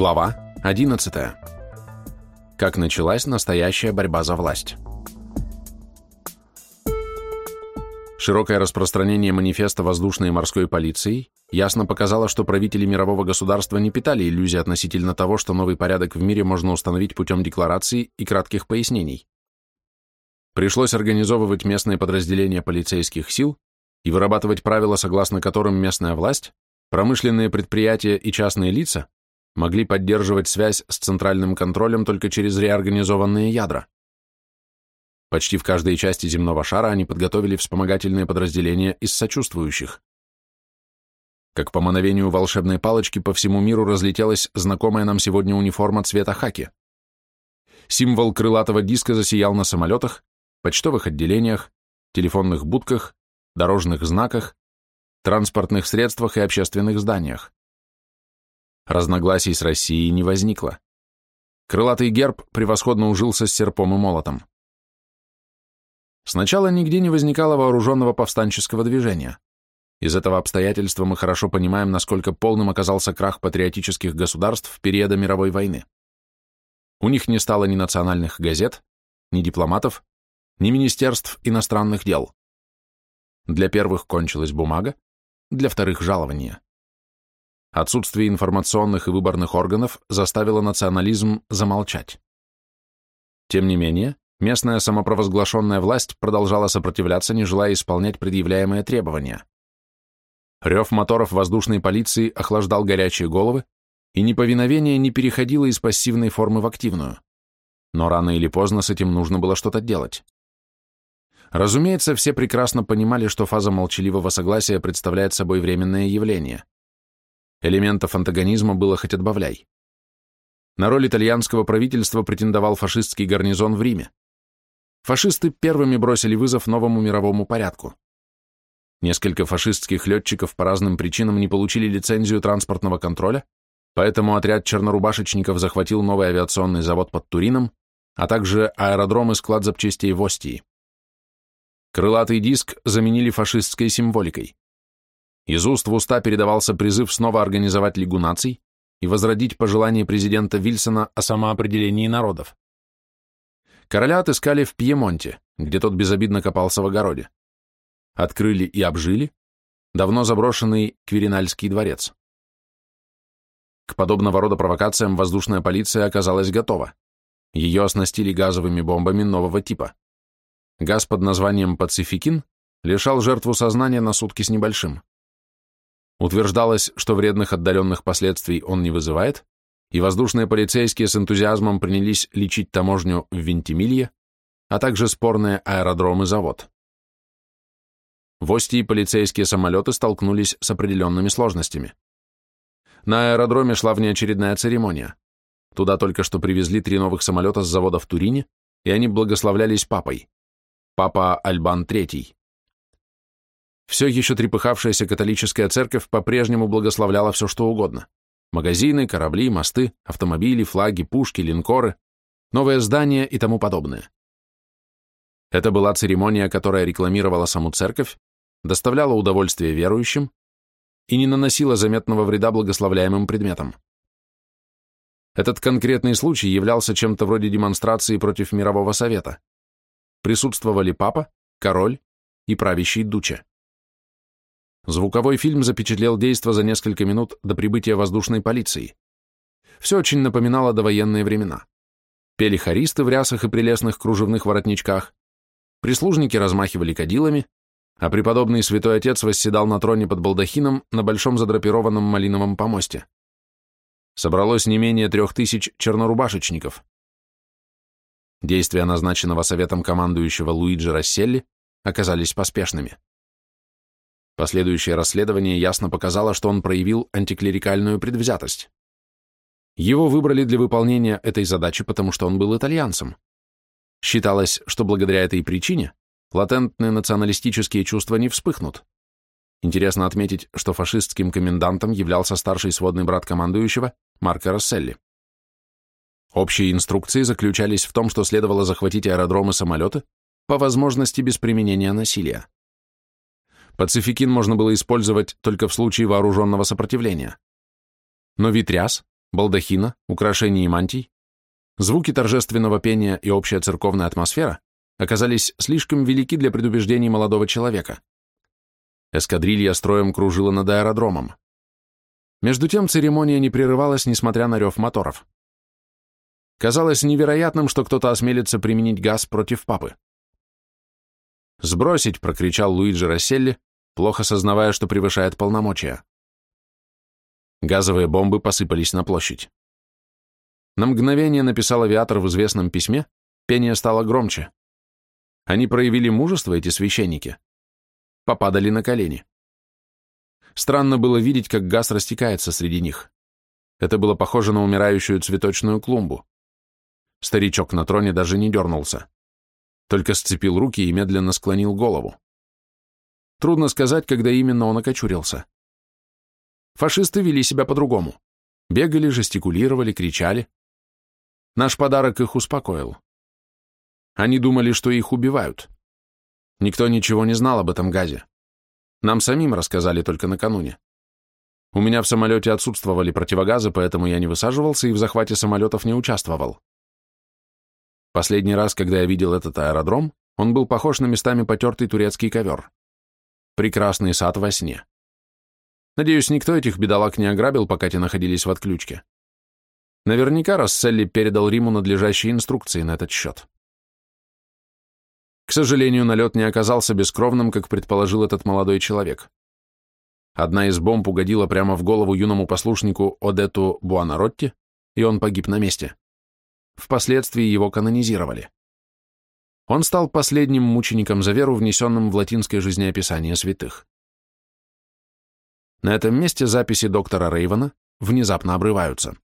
Глава 11. Как началась настоящая борьба за власть. Широкое распространение манифеста воздушной и морской полиции ясно показало, что правители мирового государства не питали иллюзий относительно того, что новый порядок в мире можно установить путем деклараций и кратких пояснений. Пришлось организовывать местные подразделения полицейских сил и вырабатывать правила, согласно которым местная власть, промышленные предприятия и частные лица могли поддерживать связь с центральным контролем только через реорганизованные ядра. Почти в каждой части земного шара они подготовили вспомогательные подразделения из сочувствующих. Как по мановению волшебной палочки по всему миру разлетелась знакомая нам сегодня униформа цвета хаки. Символ крылатого диска засиял на самолетах, почтовых отделениях, телефонных будках, дорожных знаках, транспортных средствах и общественных зданиях. Разногласий с Россией не возникло. Крылатый герб превосходно ужился с серпом и молотом. Сначала нигде не возникало вооруженного повстанческого движения. Из этого обстоятельства мы хорошо понимаем, насколько полным оказался крах патриотических государств в периода мировой войны. У них не стало ни национальных газет, ни дипломатов, ни министерств иностранных дел. Для первых кончилась бумага, для вторых – жалование. Отсутствие информационных и выборных органов заставило национализм замолчать. Тем не менее, местная самопровозглашенная власть продолжала сопротивляться, не желая исполнять предъявляемые требования. Рев моторов воздушной полиции охлаждал горячие головы, и неповиновение не переходило из пассивной формы в активную. Но рано или поздно с этим нужно было что-то делать. Разумеется, все прекрасно понимали, что фаза молчаливого согласия представляет собой временное явление. Элементов антагонизма было хоть отбавляй. На роль итальянского правительства претендовал фашистский гарнизон в Риме. Фашисты первыми бросили вызов новому мировому порядку. Несколько фашистских летчиков по разным причинам не получили лицензию транспортного контроля, поэтому отряд чернорубашечников захватил новый авиационный завод под Турином, а также аэродром и склад запчастей в Остии. Крылатый диск заменили фашистской символикой. Из уст в уста передавался призыв снова организовать Лигу наций и возродить пожелание президента Вильсона о самоопределении народов. Короля отыскали в Пьемонте, где тот безобидно копался в огороде. Открыли и обжили давно заброшенный Квиринальский дворец. К подобного рода провокациям воздушная полиция оказалась готова. Ее оснастили газовыми бомбами нового типа. Газ под названием пацификин лишал жертву сознания на сутки с небольшим. Утверждалось, что вредных отдаленных последствий он не вызывает, и воздушные полицейские с энтузиазмом принялись лечить таможню в Вентимилье, а также спорные аэродром и завод. В Остии полицейские самолеты столкнулись с определенными сложностями. На аэродроме шла внеочередная церемония. Туда только что привезли три новых самолета с завода в Турине, и они благословлялись папой папа Альбан III. Все еще трепыхавшаяся католическая церковь по-прежнему благословляла все, что угодно. Магазины, корабли, мосты, автомобили, флаги, пушки, линкоры, новые здания и тому подобное. Это была церемония, которая рекламировала саму церковь, доставляла удовольствие верующим и не наносила заметного вреда благословляемым предметам. Этот конкретный случай являлся чем-то вроде демонстрации против Мирового Совета присутствовали папа, король и правящий Дуча. Звуковой фильм запечатлел действо за несколько минут до прибытия воздушной полиции. Все очень напоминало довоенные времена. Пели хористы в рясах и прелестных кружевных воротничках, прислужники размахивали кадилами, а преподобный святой отец восседал на троне под балдахином на большом задрапированном малиновом помосте. Собралось не менее трех тысяч чернорубашечников. Действия назначенного советом командующего Луиджи Расселли оказались поспешными. Последующее расследование ясно показало, что он проявил антиклерикальную предвзятость. Его выбрали для выполнения этой задачи, потому что он был итальянцем. Считалось, что благодаря этой причине латентные националистические чувства не вспыхнут. Интересно отметить, что фашистским комендантом являлся старший сводный брат командующего Марко Расселли. Общие инструкции заключались в том, что следовало захватить аэродромы самолеты, по возможности без применения насилия. Пацификин можно было использовать только в случае вооруженного сопротивления. Но Витряс, балдахина, украшений и мантий, звуки торжественного пения и общая церковная атмосфера оказались слишком велики для предубеждений молодого человека. Эскадрилья строем кружила над аэродромом. Между тем церемония не прерывалась, несмотря на рев моторов. Казалось невероятным, что кто-то осмелится применить газ против папы. «Сбросить!» — прокричал Луиджи Расселли, плохо сознавая, что превышает полномочия. Газовые бомбы посыпались на площадь. На мгновение написал авиатор в известном письме, пение стало громче. Они проявили мужество, эти священники. Попадали на колени. Странно было видеть, как газ растекается среди них. Это было похоже на умирающую цветочную клумбу. Старичок на троне даже не дернулся. Только сцепил руки и медленно склонил голову. Трудно сказать, когда именно он окочурился. Фашисты вели себя по-другому. Бегали, жестикулировали, кричали. Наш подарок их успокоил. Они думали, что их убивают. Никто ничего не знал об этом газе. Нам самим рассказали только накануне. У меня в самолете отсутствовали противогазы, поэтому я не высаживался и в захвате самолетов не участвовал. Последний раз, когда я видел этот аэродром, он был похож на местами потертый турецкий ковер. Прекрасный сад во сне. Надеюсь, никто этих бедолаг не ограбил, пока те находились в отключке. Наверняка Расселли передал Риму надлежащие инструкции на этот счет. К сожалению, налет не оказался бескровным, как предположил этот молодой человек. Одна из бомб угодила прямо в голову юному послушнику Одету Буанаротти, и он погиб на месте. Впоследствии его канонизировали. Он стал последним мучеником за веру, внесенным в латинское жизнеописание святых. На этом месте записи доктора Рейвена внезапно обрываются.